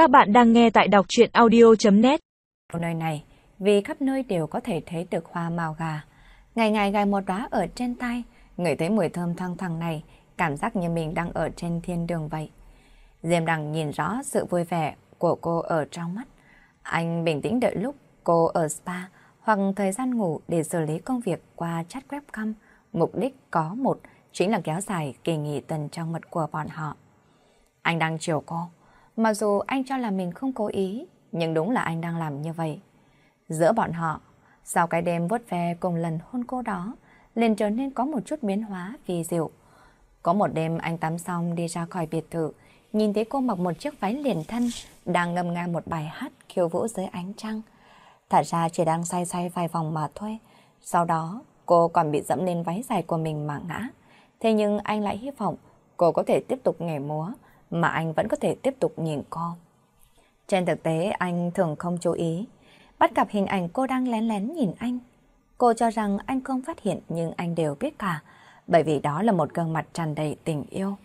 Các bạn đang nghe tại đọc chuyện audio.net Nơi này, vì khắp nơi đều có thể thấy được hoa màu gà. Ngày ngày gài một đóa ở trên tay, người thấy mùi thơm thăng thẳng này, cảm giác như mình đang ở trên thiên đường vậy. Diêm Đằng nhìn rõ sự vui vẻ của cô ở trong mắt. Anh bình tĩnh đợi lúc cô ở spa hoặc thời gian ngủ để xử lý công việc qua chat webcam. Mục đích có một, chính là kéo dài kỳ nghỉ tuần trong mật của bọn họ. Anh đang chiều cô. Mặc dù anh cho là mình không cố ý, nhưng đúng là anh đang làm như vậy. Giữa bọn họ, sau cái đêm vuốt ve cùng lần hôn cô đó, liền trở nên có một chút biến hóa vì diệu. Có một đêm anh tắm xong đi ra khỏi biệt thự, nhìn thấy cô mặc một chiếc váy liền thân, đang ngâm nga một bài hát khiêu vũ dưới ánh trăng. Thật ra chỉ đang xoay xoay vài vòng mà thôi. Sau đó, cô còn bị dẫm lên váy dài của mình mà ngã. Thế nhưng anh lại hy vọng cô có thể tiếp tục nhảy múa, mà anh vẫn có thể tiếp tục nhìn cô. Trên thực tế anh thường không chú ý, bắt gặp hình ảnh cô đang lén lén nhìn anh. Cô cho rằng anh không phát hiện nhưng anh đều biết cả, bởi vì đó là một gương mặt tràn đầy tình yêu.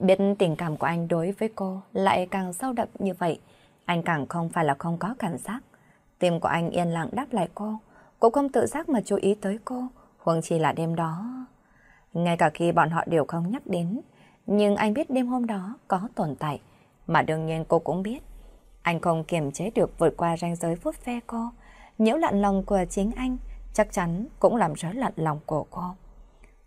Biết tình cảm của anh đối với cô lại càng sâu đậm như vậy, anh càng không phải là không có cảm giác. Tim của anh yên lặng đáp lại cô, cũng không tự giác mà chú ý tới cô, huống chi là đêm đó. Ngay cả khi bọn họ đều không nhắc đến, nhưng anh biết đêm hôm đó có tồn tại, mà đương nhiên cô cũng biết. Anh không kiềm chế được vượt qua ranh giới phút phe cô, nhiễu lặn lòng của chính anh, chắc chắn cũng làm rối loạn lòng của cô.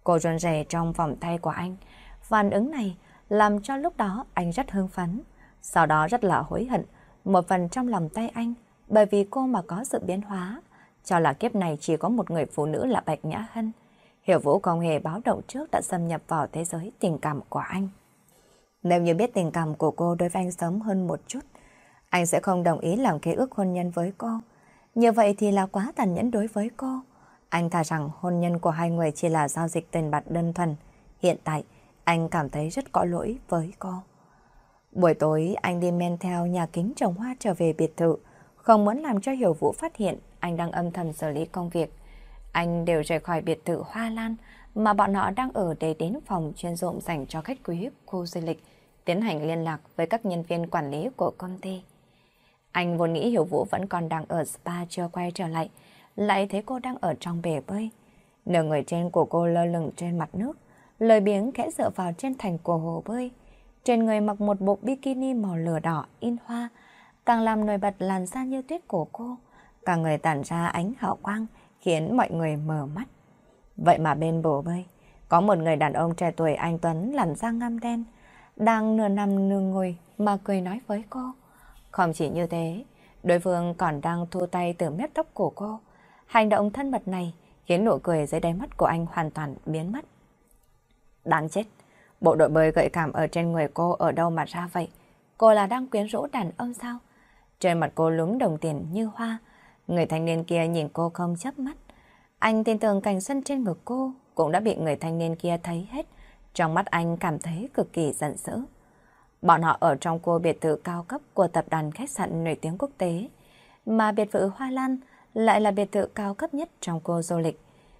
Cô run rẩy trong vòng tay của anh, phản ứng này làm cho lúc đó anh rất hưng phấn, sau đó rất là hối hận, một phần trong lòng tay anh, bởi vì cô mà có sự biến hóa, cho là kiếp này chỉ có một người phụ nữ là Bạch Nhã Hân. Hiểu Vũ không hề báo động trước đã xâm nhập vào thế giới tình cảm của anh. Nếu như biết tình cảm của cô đối với anh sớm hơn một chút, anh sẽ không đồng ý làm kế ước hôn nhân với cô. Như vậy thì là quá tàn nhẫn đối với cô. Anh thà rằng hôn nhân của hai người chỉ là giao dịch tiền bạc đơn thuần. Hiện tại, anh cảm thấy rất có lỗi với cô. Buổi tối, anh đi men theo nhà kính trồng hoa trở về biệt thự. Không muốn làm cho Hiểu Vũ phát hiện anh đang âm thầm xử lý công việc. Anh đều rời khỏi biệt thự Hoa Lan mà bọn họ đang ở để đến phòng chuyên dụng dành cho khách quý khu du lịch, tiến hành liên lạc với các nhân viên quản lý của công ty. Anh vốn nghĩ Hiểu Vũ vẫn còn đang ở spa chưa quay trở lại, lại thấy cô đang ở trong bể bơi. Nửa người trên của cô lơ lửng trên mặt nước, lời biếng khẽ dựa vào trên thành của hồ bơi. Trên người mặc một bộ bikini màu lửa đỏ in hoa, càng làm nổi bật làn da như tuyết của cô, cả người tản ra ánh hào quang, khiến mọi người mở mắt. Vậy mà bên bờ bơi, có một người đàn ông trẻ tuổi anh Tuấn lằn da ngăm đen, đang nửa nằm nửa ngồi mà cười nói với cô. Không chỉ như thế, đối phương còn đang thu tay từ mép tóc của cô. Hành động thân mật này khiến nụ cười dưới đáy mắt của anh hoàn toàn biến mất. Đáng chết, bộ đội bơi gợi cảm ở trên người cô ở đâu mà ra vậy? Cô là đang quyến rũ đàn ông sao? Trên mặt cô lúng đồng tiền như hoa, Người thanh niên kia nhìn cô không chấp mắt. Anh tin tưởng cảnh sân trên ngực cô cũng đã bị người thanh niên kia thấy hết. Trong mắt anh cảm thấy cực kỳ giận dữ. Bọn họ ở trong cô biệt thự cao cấp của tập đoàn khách sạn nổi tiếng quốc tế. Mà biệt thự Hoa Lan lại là biệt thự cao cấp nhất trong cô du lịch.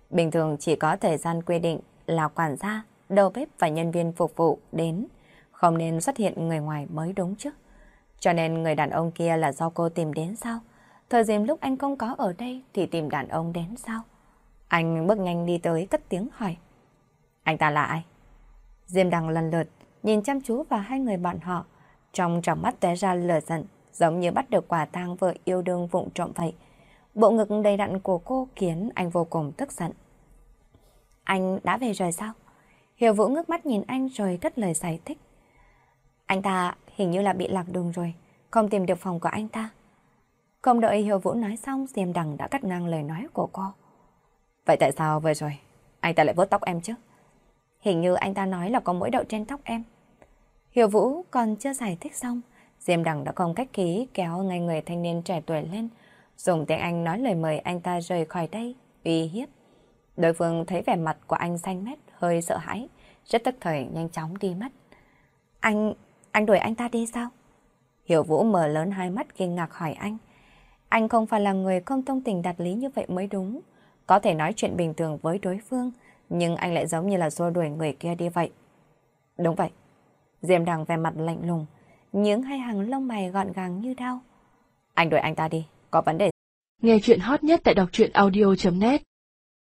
Bình thường chỉ có thời gian quy định là quản gia, đầu bếp và nhân viên phục vụ đến. Không nên xuất hiện người ngoài mới đúng chứ. Cho nên người đàn ông kia là do cô tìm đến sao? Thời dìm lúc anh không có ở đây thì tìm đàn ông đến sao? Anh bước nhanh đi tới cất tiếng hỏi. Anh ta là ai? Diêm Đằng lần lượt nhìn chăm chú vào hai người bọn họ. Trong tròng mắt té ra lửa giận giống như bắt được quả tang vợ yêu đương vụng trộm vậy. Bộ ngực đầy đặn của cô khiến anh vô cùng tức giận. Anh đã về rồi sao? Hiểu Vũ ngước mắt nhìn anh rồi cất lời giải thích. Anh ta hình như là bị lạc đường rồi, không tìm được phòng của anh ta. Không đợi Hiểu Vũ nói xong, Diêm Đằng đã cắt ngang lời nói của cô. Vậy tại sao vừa rồi anh ta lại vuốt tóc em chứ? Hình như anh ta nói là có mũi đậu trên tóc em. Hiểu Vũ còn chưa giải thích xong, Diêm Đằng đã không cách khí kéo ngay người thanh niên trẻ tuổi lên, dùng tiếng Anh nói lời mời anh ta rời khỏi đây, uy hiếp. Đối phương thấy vẻ mặt của anh xanh mét, hơi sợ hãi, rất tức thời nhanh chóng đi mất. Anh, anh đuổi anh ta đi sao? Hiểu Vũ mở lớn hai mắt kinh ngạc hỏi anh. Anh không phải là người không thông tình đạt lý như vậy mới đúng. Có thể nói chuyện bình thường với đối phương, nhưng anh lại giống như là xua đuổi người kia đi vậy. Đúng vậy. Diêm đằng về mặt lạnh lùng, những hai hàng lông mày gọn gàng như đau. Anh đuổi anh ta đi, có vấn đề. Nghe chuyện hot nhất tại đọc truyện audio.net